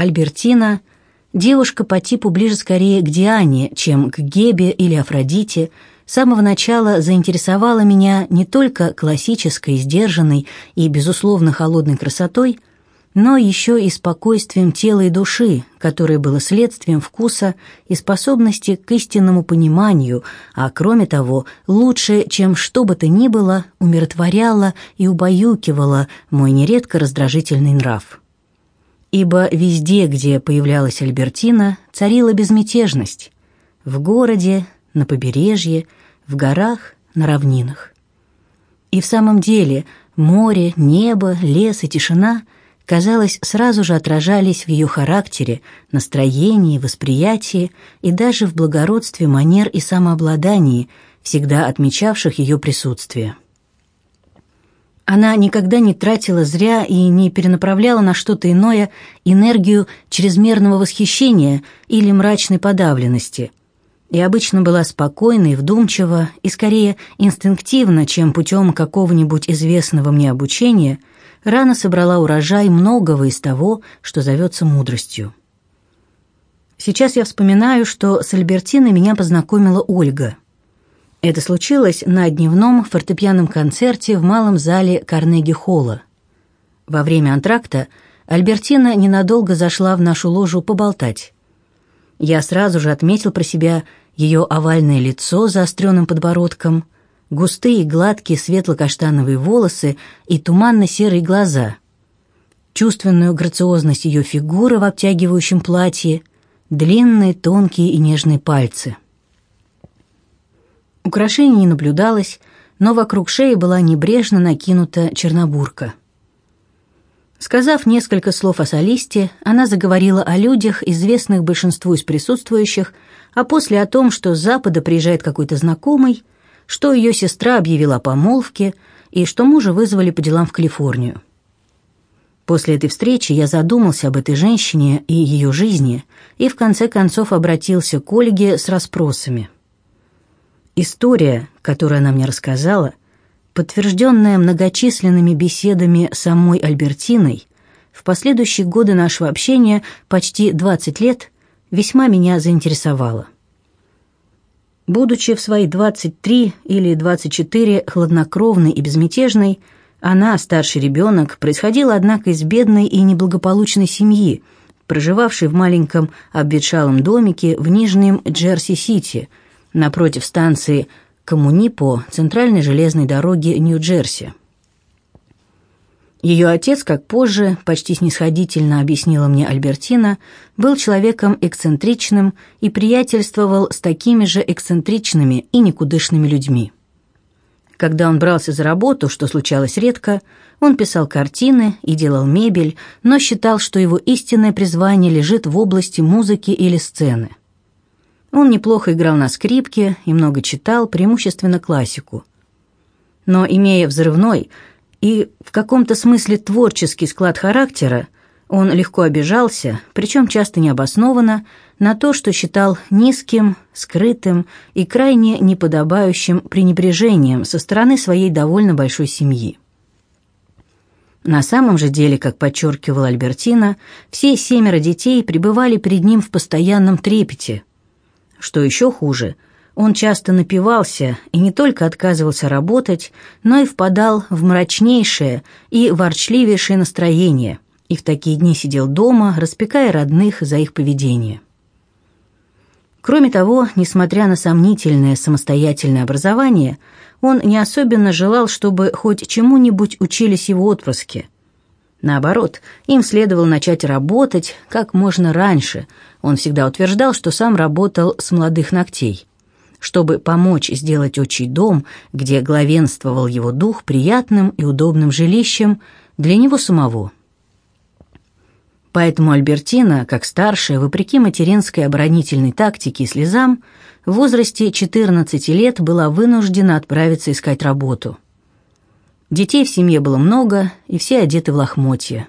Альбертина, девушка по типу ближе скорее к Диане, чем к Гебе или Афродите, с самого начала заинтересовала меня не только классической, сдержанной и, безусловно, холодной красотой, но еще и спокойствием тела и души, которое было следствием вкуса и способности к истинному пониманию, а кроме того, лучше, чем что бы то ни было, умиротворяло и убаюкивало мой нередко раздражительный нрав. Ибо везде, где появлялась Альбертина, царила безмятежность. В городе, на побережье, в горах, на равнинах. И в самом деле море, небо, лес и тишина — казалось, сразу же отражались в ее характере, настроении, восприятии и даже в благородстве манер и самообладании, всегда отмечавших ее присутствие. Она никогда не тратила зря и не перенаправляла на что-то иное энергию чрезмерного восхищения или мрачной подавленности, и обычно была спокойна и вдумчива, и скорее инстинктивно, чем путем какого-нибудь известного мне обучения – рано собрала урожай многого из того, что зовется мудростью. Сейчас я вспоминаю, что с Альбертиной меня познакомила Ольга. Это случилось на дневном фортепианном концерте в малом зале Карнеги-холла. Во время антракта Альбертина ненадолго зашла в нашу ложу поболтать. Я сразу же отметил про себя ее овальное лицо с заостренным подбородком – густые гладкие светло-каштановые волосы и туманно-серые глаза, чувственную грациозность ее фигуры в обтягивающем платье, длинные, тонкие и нежные пальцы. Украшений не наблюдалось, но вокруг шеи была небрежно накинута чернобурка. Сказав несколько слов о солисте, она заговорила о людях, известных большинству из присутствующих, а после о том, что с запада приезжает какой-то знакомый – что ее сестра объявила о помолвке и что мужа вызвали по делам в Калифорнию. После этой встречи я задумался об этой женщине и ее жизни и в конце концов обратился к Ольге с расспросами. История, которую она мне рассказала, подтвержденная многочисленными беседами самой Альбертиной, в последующие годы нашего общения, почти 20 лет, весьма меня заинтересовала. Будучи в свои 23 или 24 хладнокровной и безмятежной, она, старший ребенок, происходила, однако, из бедной и неблагополучной семьи, проживавшей в маленьком обветшалом домике в Нижнем Джерси-Сити, напротив станции Коммунипо центральной железной дороги Нью-Джерси. Ее отец, как позже почти снисходительно объяснила мне Альбертина, был человеком эксцентричным и приятельствовал с такими же эксцентричными и никудышными людьми. Когда он брался за работу, что случалось редко, он писал картины и делал мебель, но считал, что его истинное призвание лежит в области музыки или сцены. Он неплохо играл на скрипке и много читал, преимущественно классику. Но, имея взрывной, и в каком-то смысле творческий склад характера, он легко обижался, причем часто необоснованно, на то, что считал низким, скрытым и крайне неподобающим пренебрежением со стороны своей довольно большой семьи. На самом же деле, как подчеркивала Альбертина, все семеро детей пребывали перед ним в постоянном трепете. Что еще хуже – он часто напивался и не только отказывался работать, но и впадал в мрачнейшее и ворчливейшее настроение, и в такие дни сидел дома, распекая родных за их поведение. Кроме того, несмотря на сомнительное самостоятельное образование, он не особенно желал, чтобы хоть чему-нибудь учились его отпрыски. Наоборот, им следовало начать работать как можно раньше. Он всегда утверждал, что сам работал с молодых ногтей чтобы помочь сделать отчий дом, где главенствовал его дух, приятным и удобным жилищем для него самого. Поэтому Альбертина, как старшая, вопреки материнской оборонительной тактике и слезам, в возрасте 14 лет была вынуждена отправиться искать работу. Детей в семье было много, и все одеты в лохмотья.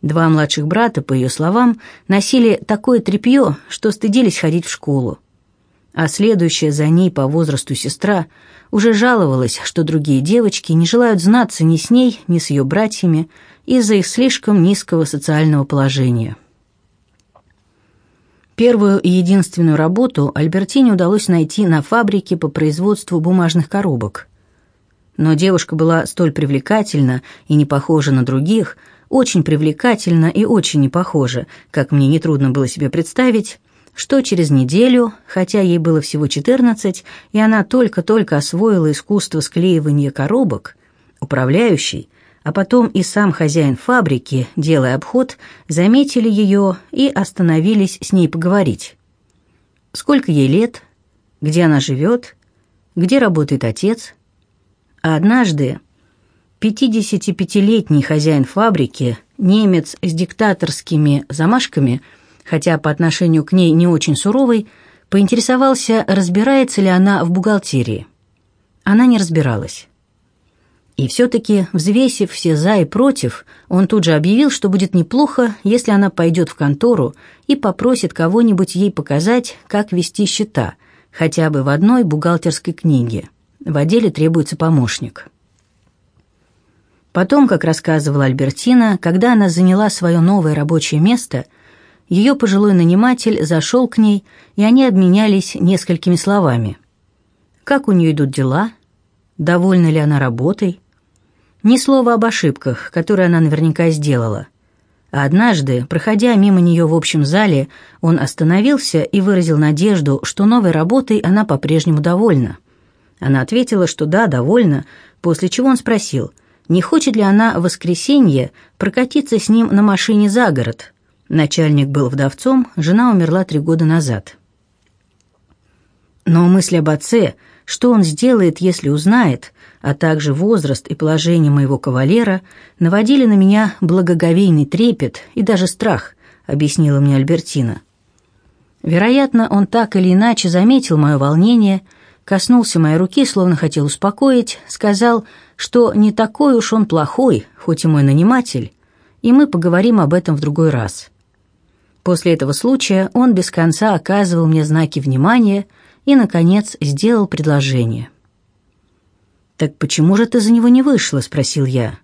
Два младших брата, по ее словам, носили такое тряпье, что стыдились ходить в школу а следующая за ней по возрасту сестра уже жаловалась, что другие девочки не желают знаться ни с ней, ни с ее братьями из-за их слишком низкого социального положения. Первую и единственную работу Альбертине удалось найти на фабрике по производству бумажных коробок. Но девушка была столь привлекательна и не похожа на других, очень привлекательна и очень не похожа, как мне нетрудно было себе представить, что через неделю, хотя ей было всего 14, и она только-только освоила искусство склеивания коробок, управляющий, а потом и сам хозяин фабрики, делая обход, заметили ее и остановились с ней поговорить. Сколько ей лет, где она живет, где работает отец. Однажды 55-летний хозяин фабрики, немец с диктаторскими замашками, хотя по отношению к ней не очень суровый, поинтересовался, разбирается ли она в бухгалтерии. Она не разбиралась. И все-таки, взвесив все «за» и «против», он тут же объявил, что будет неплохо, если она пойдет в контору и попросит кого-нибудь ей показать, как вести счета, хотя бы в одной бухгалтерской книге. В отделе требуется помощник. Потом, как рассказывала Альбертина, когда она заняла свое новое рабочее место, ее пожилой наниматель зашел к ней, и они обменялись несколькими словами. Как у нее идут дела? Довольна ли она работой? Ни слова об ошибках, которые она наверняка сделала. А однажды, проходя мимо нее в общем зале, он остановился и выразил надежду, что новой работой она по-прежнему довольна. Она ответила, что да, довольна, после чего он спросил, не хочет ли она в воскресенье прокатиться с ним на машине за город. Начальник был вдовцом, жена умерла три года назад. Но мысль об отце, что он сделает, если узнает, а также возраст и положение моего кавалера наводили на меня благоговейный трепет и даже страх, объяснила мне Альбертина. Вероятно, он так или иначе заметил мое волнение, коснулся моей руки, словно хотел успокоить, сказал, что не такой уж он плохой, хоть и мой наниматель, и мы поговорим об этом в другой раз. После этого случая он без конца оказывал мне знаки внимания и, наконец, сделал предложение. «Так почему же ты за него не вышла?» — спросил я.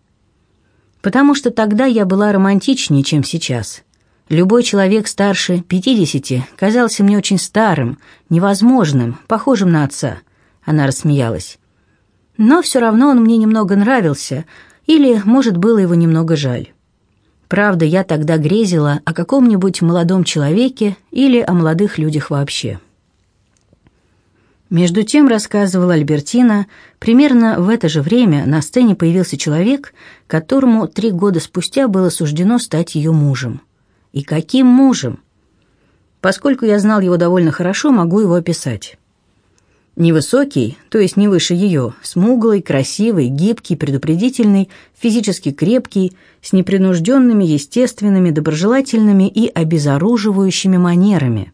«Потому что тогда я была романтичнее, чем сейчас. Любой человек старше пятидесяти казался мне очень старым, невозможным, похожим на отца». Она рассмеялась. «Но все равно он мне немного нравился, или, может, было его немного жаль. Правда, я тогда грезила о каком-нибудь молодом человеке или о молодых людях вообще». Между тем, рассказывала Альбертина, примерно в это же время на сцене появился человек, которому три года спустя было суждено стать ее мужем. И каким мужем? Поскольку я знал его довольно хорошо, могу его описать. Невысокий, то есть не выше ее, смуглый, красивый, гибкий, предупредительный, физически крепкий, с непринужденными, естественными, доброжелательными и обезоруживающими манерами.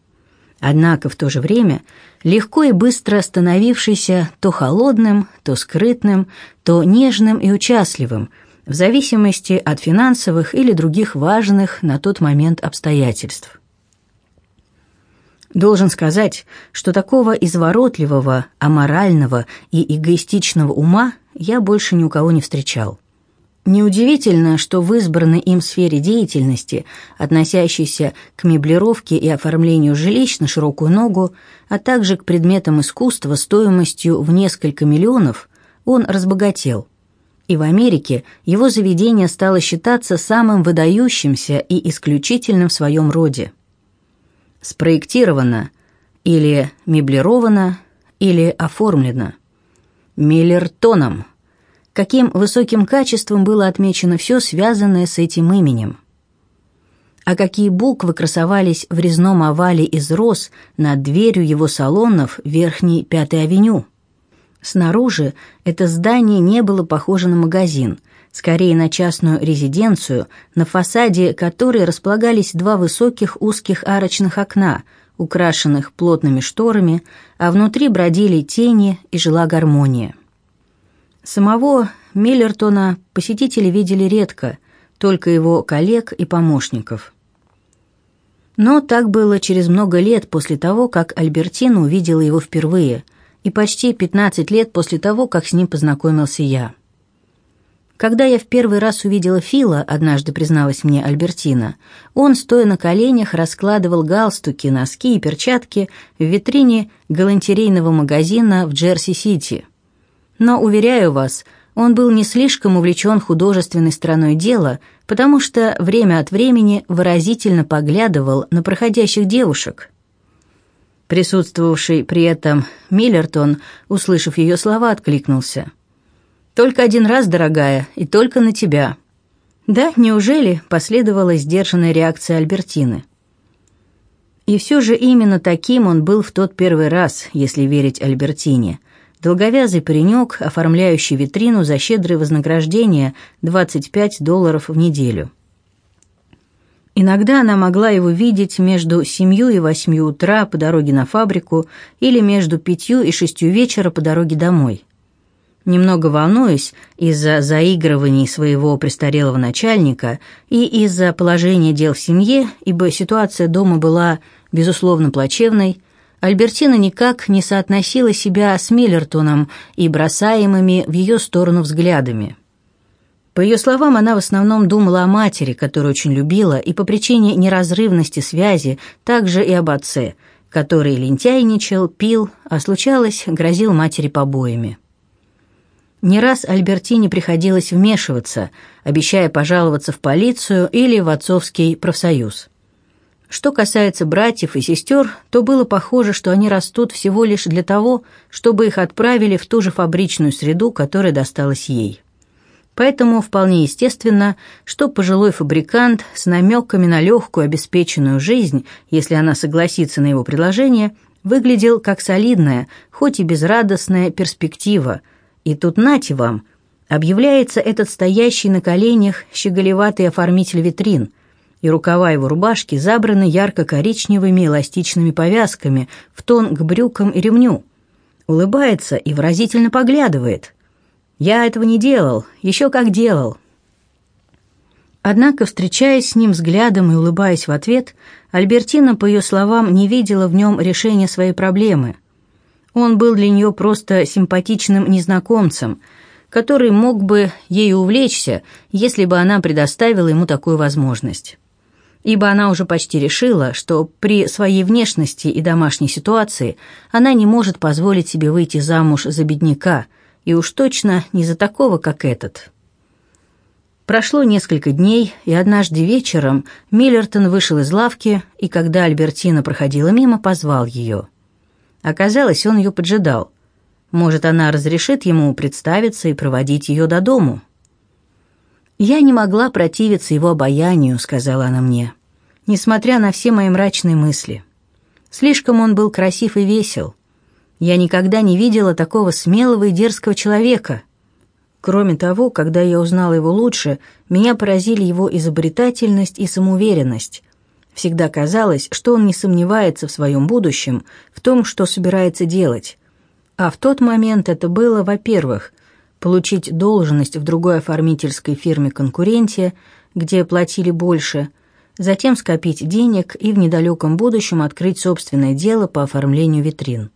Однако в то же время легко и быстро становившийся то холодным, то скрытным, то нежным и участливым, в зависимости от финансовых или других важных на тот момент обстоятельств. Должен сказать, что такого изворотливого, аморального и эгоистичного ума я больше ни у кого не встречал. Неудивительно, что в избранной им сфере деятельности, относящейся к меблировке и оформлению жилищ на широкую ногу, а также к предметам искусства стоимостью в несколько миллионов, он разбогател. И в Америке его заведение стало считаться самым выдающимся и исключительным в своем роде. Спроектировано или меблировано или оформлено Миллертоном – каким высоким качеством было отмечено все, связанное с этим именем. А какие буквы красовались в резном овале из роз над дверью его салонов Верхней Пятой авеню. Снаружи это здание не было похоже на магазин, скорее на частную резиденцию, на фасаде которой располагались два высоких узких арочных окна, украшенных плотными шторами, а внутри бродили тени и жила гармония. Самого Миллертона посетители видели редко, только его коллег и помощников. Но так было через много лет после того, как Альбертина увидела его впервые, и почти 15 лет после того, как с ним познакомился я. Когда я в первый раз увидела Фила, однажды призналась мне Альбертина, он, стоя на коленях, раскладывал галстуки, носки и перчатки в витрине галантерейного магазина в Джерси-Сити. Но, уверяю вас, он был не слишком увлечен художественной стороной дела, потому что время от времени выразительно поглядывал на проходящих девушек. Присутствовавший при этом Миллертон, услышав ее слова, откликнулся – только один раз, дорогая, и только на тебя». «Да, неужели?» — последовала сдержанная реакция Альбертины. И все же именно таким он был в тот первый раз, если верить Альбертине. Долговязый паренек, оформляющий витрину за щедрое вознаграждение 25 долларов в неделю. Иногда она могла его видеть между семью и восьмью утра по дороге на фабрику или между пятью и шестью вечера по дороге домой. Немного волнуюсь из-за заигрываний своего престарелого начальника и из-за положения дел в семье, ибо ситуация дома была, безусловно, плачевной, Альбертина никак не соотносила себя с Миллертоном и бросаемыми в ее сторону взглядами. По ее словам, она в основном думала о матери, которую очень любила, и по причине неразрывности связи также и об отце, который лентяйничал, пил, а случалось, грозил матери побоями. Не раз Альбертине приходилось вмешиваться, обещая пожаловаться в полицию или в отцовский профсоюз. Что касается братьев и сестер, то было похоже, что они растут всего лишь для того, чтобы их отправили в ту же фабричную среду, которая досталась ей. Поэтому вполне естественно, что пожилой фабрикант с намеками на легкую обеспеченную жизнь, если она согласится на его предложение, выглядел как солидная, хоть и безрадостная перспектива – и тут нате вам, объявляется этот стоящий на коленях щеголеватый оформитель витрин, и рукава его рубашки забраны ярко-коричневыми эластичными повязками в тон к брюкам и ремню. Улыбается и выразительно поглядывает. «Я этого не делал, еще как делал». Однако, встречаясь с ним взглядом и улыбаясь в ответ, Альбертина, по ее словам, не видела в нем решения своей проблемы – он был для нее просто симпатичным незнакомцем, который мог бы ею увлечься, если бы она предоставила ему такую возможность. Ибо она уже почти решила, что при своей внешности и домашней ситуации она не может позволить себе выйти замуж за бедняка, и уж точно не за такого, как этот. Прошло несколько дней, и однажды вечером Миллертон вышел из лавки, и когда Альбертина проходила мимо, позвал ее – Оказалось, он ее поджидал. Может, она разрешит ему представиться и проводить ее до дому. «Я не могла противиться его обаянию», — сказала она мне, несмотря на все мои мрачные мысли. Слишком он был красив и весел. Я никогда не видела такого смелого и дерзкого человека. Кроме того, когда я узнала его лучше, меня поразили его изобретательность и самоуверенность. Всегда казалось, что он не сомневается в своем будущем, в том, что собирается делать. А в тот момент это было, во-первых, получить должность в другой оформительской фирме-конкуренте, где платили больше, затем скопить денег и в недалеком будущем открыть собственное дело по оформлению витрин.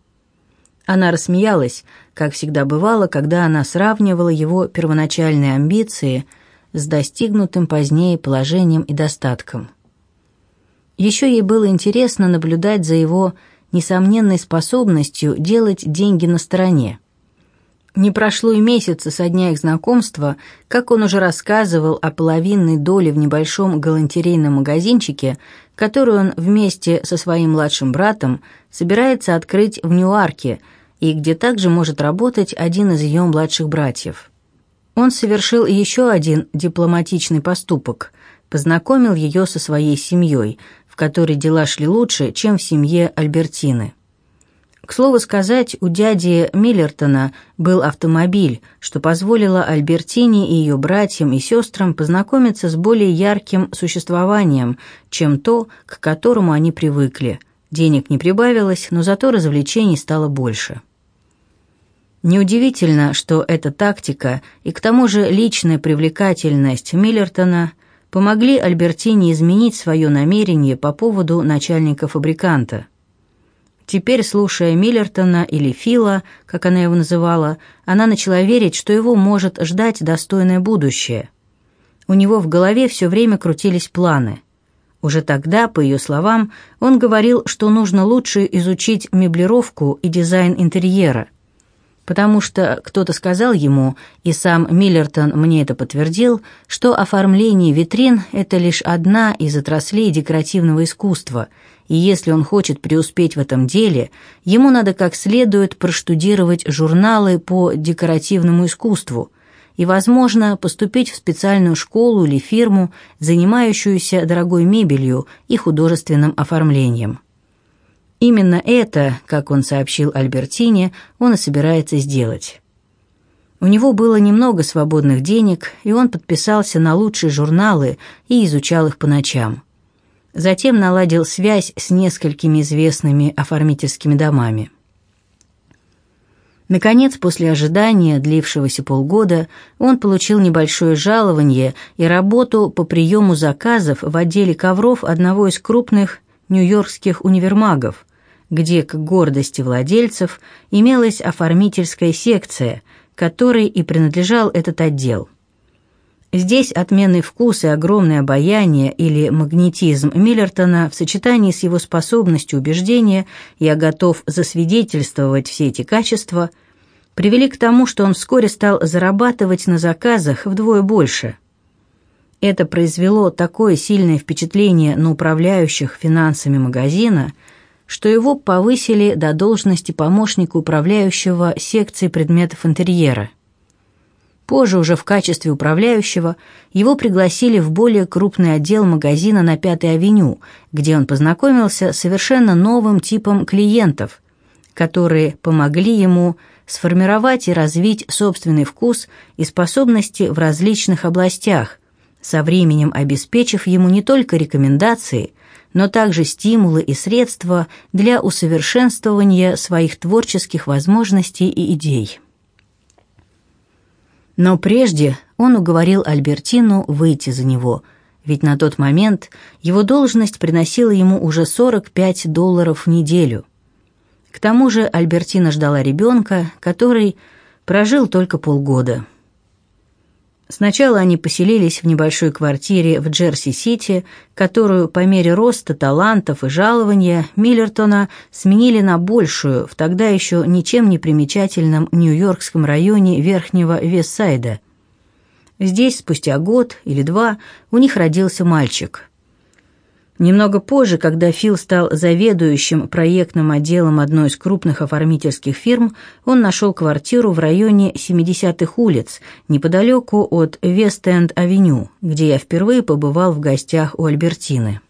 Она рассмеялась, как всегда бывало, когда она сравнивала его первоначальные амбиции с достигнутым позднее положением и достатком. Еще ей было интересно наблюдать за его несомненной способностью делать деньги на стороне. Не прошло и месяца со дня их знакомства, как он уже рассказывал о половинной доле в небольшом галантерейном магазинчике, который он вместе со своим младшим братом собирается открыть в Ньюарке и где также может работать один из ее младших братьев. Он совершил еще один дипломатичный поступок – познакомил ее со своей семьей, в которой дела шли лучше, чем в семье Альбертины. К слову сказать, у дяди Миллертона был автомобиль, что позволило Альбертине и ее братьям и сестрам познакомиться с более ярким существованием, чем то, к которому они привыкли. Денег не прибавилось, но зато развлечений стало больше. Неудивительно, что эта тактика и к тому же личная привлекательность Миллертона – помогли Альбертине изменить свое намерение по поводу начальника фабриканта. Теперь, слушая Миллертона или Фила, как она его называла, она начала верить, что его может ждать достойное будущее. У него в голове все время крутились планы. Уже тогда, по ее словам, он говорил, что нужно лучше изучить меблировку и дизайн интерьера – потому что кто-то сказал ему, и сам Миллертон мне это подтвердил, что оформление витрин – это лишь одна из отраслей декоративного искусства, и если он хочет преуспеть в этом деле, ему надо как следует проштудировать журналы по декоративному искусству и, возможно, поступить в специальную школу или фирму, занимающуюся дорогой мебелью и художественным оформлением. Именно это, как он сообщил Альбертине, он и собирается сделать. У него было немного свободных денег, и он подписался на лучшие журналы и изучал их по ночам. Затем наладил связь с несколькими известными оформительскими домами. Наконец, после ожидания, длившегося полгода, он получил небольшое жалование и работу по приему заказов в отделе ковров одного из крупных нью-йоркских универмагов, где к гордости владельцев имелась оформительская секция, которой и принадлежал этот отдел. Здесь отменный вкус и огромное обаяние или магнетизм Миллертона в сочетании с его способностью убеждения «я готов засвидетельствовать все эти качества» привели к тому, что он вскоре стал зарабатывать на заказах вдвое больше. Это произвело такое сильное впечатление на управляющих финансами магазина – что его повысили до должности помощника управляющего секции предметов интерьера. Позже уже в качестве управляющего его пригласили в более крупный отдел магазина на Пятой авеню, где он познакомился с совершенно новым типом клиентов, которые помогли ему сформировать и развить собственный вкус и способности в различных областях, со временем обеспечив ему не только рекомендации – но также стимулы и средства для усовершенствования своих творческих возможностей и идей. Но прежде он уговорил Альбертину выйти за него, ведь на тот момент его должность приносила ему уже 45 долларов в неделю. К тому же Альбертина ждала ребенка, который прожил только полгода. Сначала они поселились в небольшой квартире в Джерси-Сити, которую по мере роста талантов и жалования Миллертона сменили на большую в тогда еще ничем не примечательном нью-йоркском районе Верхнего Вестсайда. Здесь спустя год или два у них родился мальчик – Немного позже, когда Фил стал заведующим проектным отделом одной из крупных оформительских фирм, он нашел квартиру в районе 70-х улиц, неподалеку от Вест-Энд-авеню, где я впервые побывал в гостях у Альбертины.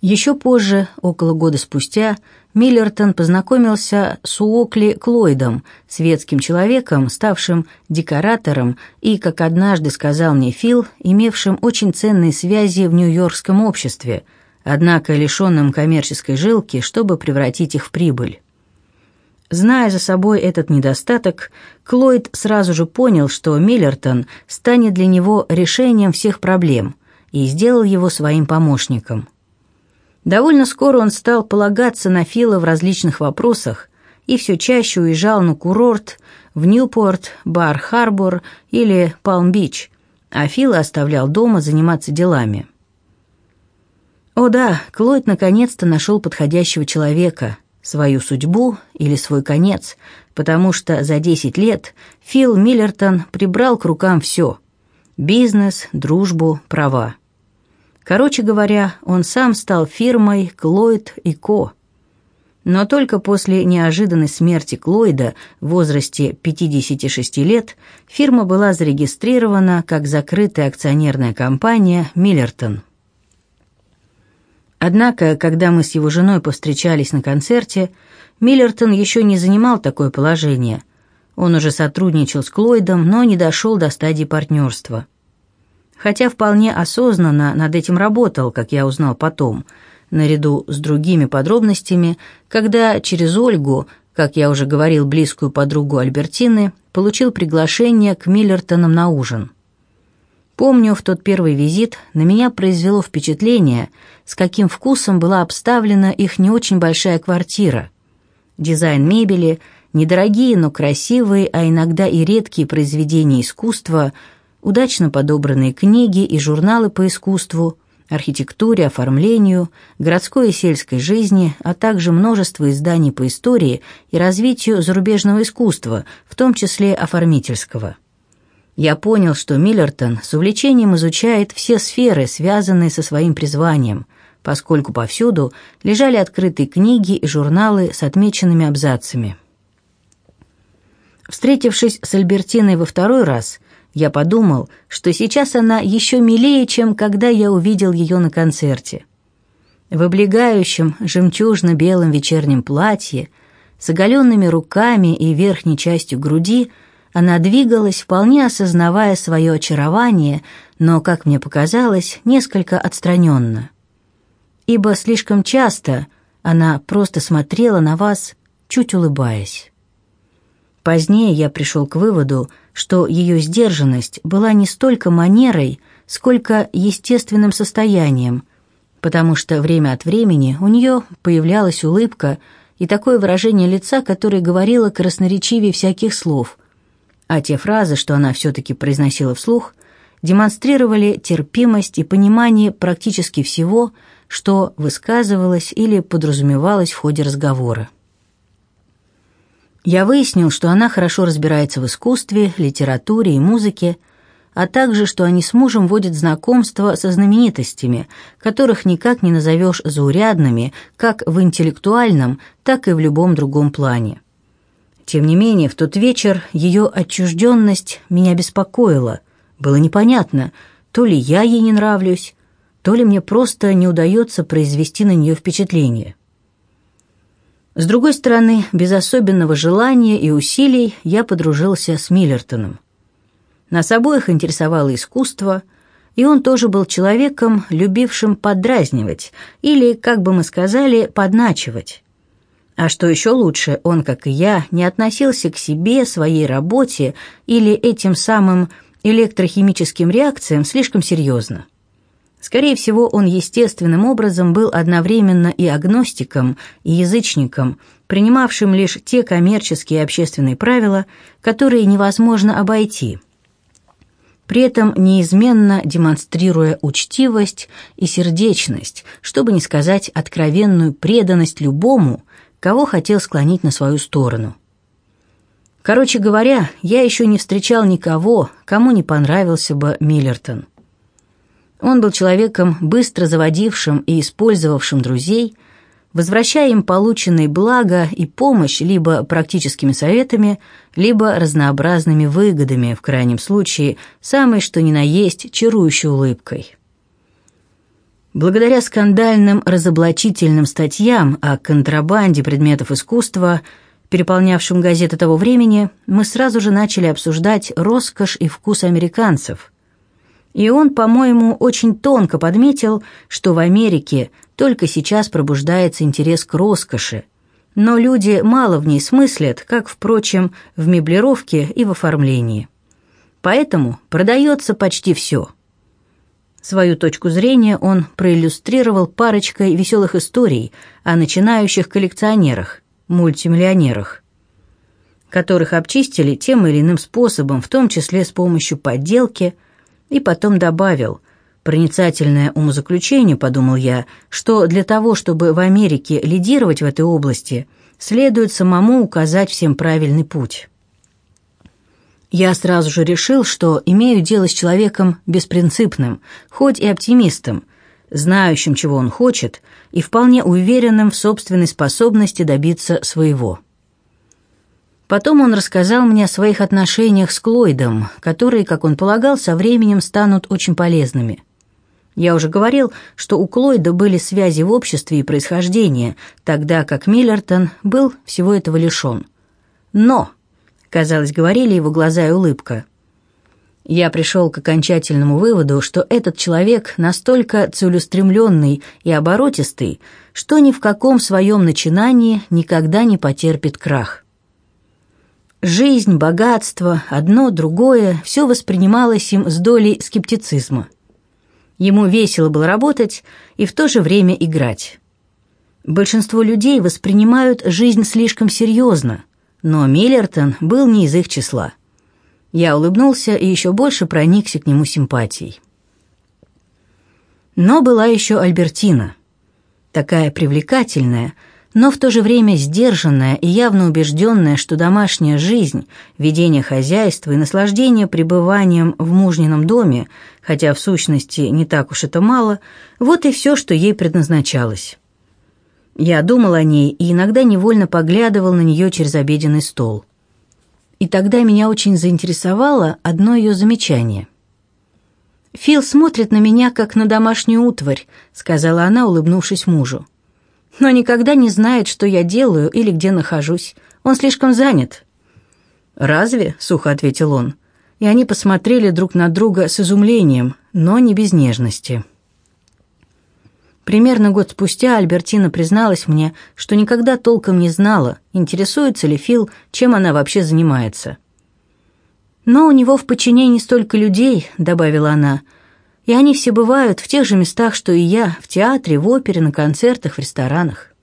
Еще позже, около года спустя, Миллертон познакомился с Уокли Клойдом, светским человеком, ставшим декоратором и, как однажды сказал мне Фил, имевшим очень ценные связи в нью-йоркском обществе, однако лишенным коммерческой жилки, чтобы превратить их в прибыль. Зная за собой этот недостаток, Клойд сразу же понял, что Миллертон станет для него решением всех проблем и сделал его своим помощником – Довольно скоро он стал полагаться на Фила в различных вопросах и все чаще уезжал на курорт в Ньюпорт, Бар-Харбор или Палм-Бич, а Фила оставлял дома заниматься делами. О да, Клойд наконец-то нашел подходящего человека, свою судьбу или свой конец, потому что за 10 лет Фил Миллертон прибрал к рукам все – бизнес, дружбу, права. Короче говоря, он сам стал фирмой Клойд и Ко. Но только после неожиданной смерти Клойда в возрасте 56 лет фирма была зарегистрирована как закрытая акционерная компания «Миллертон». Однако, когда мы с его женой повстречались на концерте, Миллертон еще не занимал такое положение. Он уже сотрудничал с Клойдом, но не дошел до стадии партнерства хотя вполне осознанно над этим работал, как я узнал потом, наряду с другими подробностями, когда через Ольгу, как я уже говорил, близкую подругу Альбертины, получил приглашение к Миллертонам на ужин. Помню, в тот первый визит на меня произвело впечатление, с каким вкусом была обставлена их не очень большая квартира. Дизайн мебели, недорогие, но красивые, а иногда и редкие произведения искусства, удачно подобранные книги и журналы по искусству, архитектуре, оформлению, городской и сельской жизни, а также множество изданий по истории и развитию зарубежного искусства, в том числе оформительского. Я понял, что Миллертон с увлечением изучает все сферы, связанные со своим призванием, поскольку повсюду лежали открытые книги и журналы с отмеченными абзацами. Встретившись с Альбертиной во второй раз, я подумал, что сейчас она еще милее, чем когда я увидел ее на концерте. В облегающем жемчужно-белом вечернем платье, с оголенными руками и верхней частью груди – она двигалась, вполне осознавая свое очарование, но, как мне показалось, несколько отстраненно. Ибо слишком часто она просто смотрела на вас, чуть улыбаясь. Позднее я пришел к выводу, что ее сдержанность была не столько манерой, сколько естественным состоянием, потому что время от времени у нее появлялась улыбка и такое выражение лица, которое говорило красноречивее всяких слов – а те фразы, что она все-таки произносила вслух, демонстрировали терпимость и понимание практически всего, что высказывалось или подразумевалось в ходе разговора. Я выяснил, что она хорошо разбирается в искусстве, литературе и музыке, а также, что они с мужем водят знакомство со знаменитостями, которых никак не назовешь заурядными, как в интеллектуальном, так и в любом другом плане. Тем не менее, в тот вечер ее отчужденность меня беспокоила. Было непонятно, то ли я ей не нравлюсь, то ли мне просто не удается произвести на нее впечатление. С другой стороны, без особенного желания и усилий я подружился с Миллертоном. Нас обоих интересовало искусство, и он тоже был человеком, любившим подразнивать, или, как бы мы сказали, подначивать. А что еще лучше, он, как и я, не относился к себе, своей работе или этим самым электрохимическим реакциям слишком серьезно. Скорее всего, он естественным образом был одновременно и агностиком, и язычником, принимавшим лишь те коммерческие и общественные правила, которые невозможно обойти, при этом неизменно демонстрируя учтивость и сердечность, чтобы не сказать откровенную преданность любому, кого хотел склонить на свою сторону. Короче говоря, я еще не встречал никого, кому не понравился бы Миллертон. Он был человеком, быстро заводившим и использовавшим друзей, возвращая им полученные блага и помощь либо практическими советами, либо разнообразными выгодами, в крайнем случае, самой что ни на есть чарующей улыбкой. Благодаря скандальным разоблачительным статьям о контрабанде предметов искусства, переполнявшим газеты того времени, мы сразу же начали обсуждать роскошь и вкус американцев. И он, по-моему, очень тонко подметил, что в Америке только сейчас пробуждается интерес к роскоши, но люди мало в ней смыслят, как, впрочем, в меблировке и в оформлении. Поэтому продается почти все – Свою точку зрения он проиллюстрировал парочкой веселых историй о начинающих коллекционерах, мультимиллионерах, которых обчистили тем или иным способом, в том числе с помощью подделки, и потом добавил «Проницательное умозаключение», — подумал я, что для того, чтобы в Америке лидировать в этой области, следует самому указать всем правильный путь. Я сразу же решил, что имею дело с человеком беспринципным, хоть и оптимистом, знающим, чего он хочет, и вполне уверенным в собственной способности добиться своего. Потом он рассказал мне о своих отношениях с Клойдом, которые, как он полагал, со временем станут очень полезными. Я уже говорил, что у Клойда были связи в обществе и происхождение, тогда как Миллертон был всего этого лишен. Но казалось, говорили его глаза и улыбка. Я пришел к окончательному выводу, что этот человек настолько целеустремленный и оборотистый, что ни в каком своем начинании никогда не потерпит крах. Жизнь, богатство, одно, другое – все воспринималось им с долей скептицизма. Ему весело было работать и в то же время играть. Большинство людей воспринимают жизнь слишком серьезно, но Миллертон был не из их числа. Я улыбнулся и еще больше проникся к нему симпатией. Но была еще Альбертина. Такая привлекательная, но в то же время сдержанная и явно убежденная, что домашняя жизнь, ведение хозяйства и наслаждение пребыванием в мужнином доме, хотя в сущности не так уж это мало, вот и все, что ей предназначалось. Я думал о ней и иногда невольно поглядывал на нее через обеденный стол. И тогда меня очень заинтересовало одно ее замечание. «Фил смотрит на меня, как на домашнюю утварь», — сказала она, улыбнувшись мужу. «Но никогда не знает, что я делаю или где нахожусь. Он слишком занят». «Разве?» — сухо ответил он. И они посмотрели друг на друга с изумлением, но не без нежности. Примерно год спустя Альбертина призналась мне, что никогда толком не знала, интересуется ли Фил, чем она вообще занимается. «Но у него в подчинении столько людей», — добавила она, «и они все бывают в тех же местах, что и я, в театре, в опере, на концертах, в ресторанах».